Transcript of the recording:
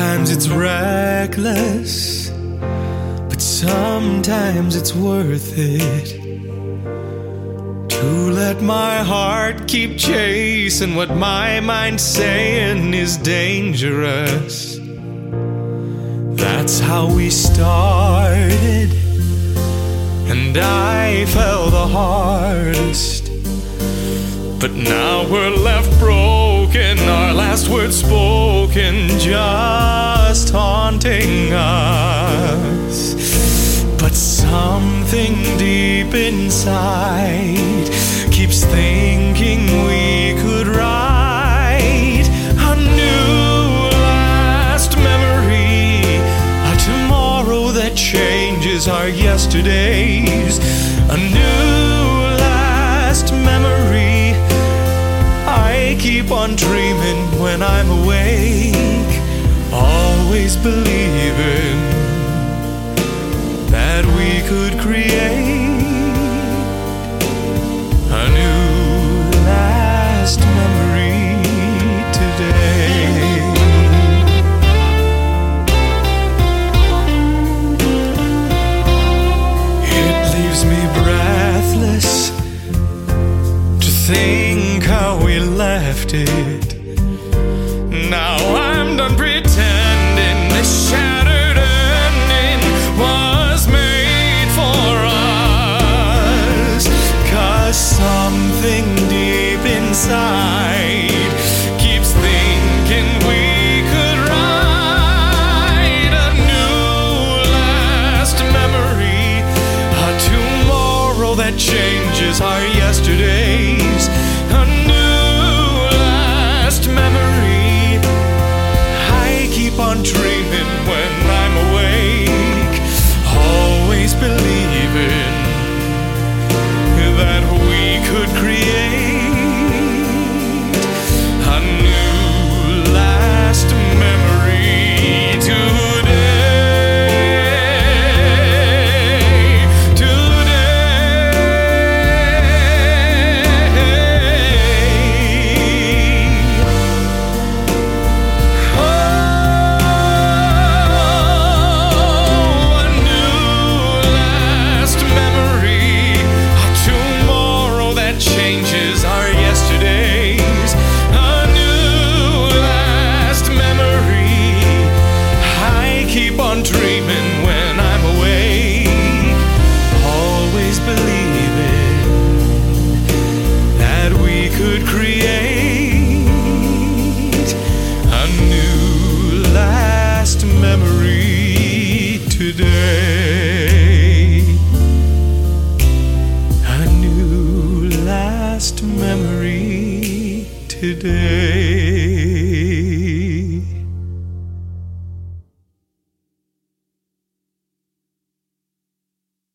Sometimes it's reckless, but sometimes it's worth it. To let my heart keep chasing what my mind's saying is dangerous. That's how we started, and I fell the hardest. But now we're left broken, our last words spoken, just haunting us. But something deep inside keeps thinking we could write a new last memory, a tomorrow that changes our yesterdays, a new last memory. I keep on dreaming when I'm awake, always believing that we could create a new last memory today. It leaves me breathless to think how we left it. Something deep inside keeps thinking we could write a new last memory, a tomorrow that changes our yesterdays, today.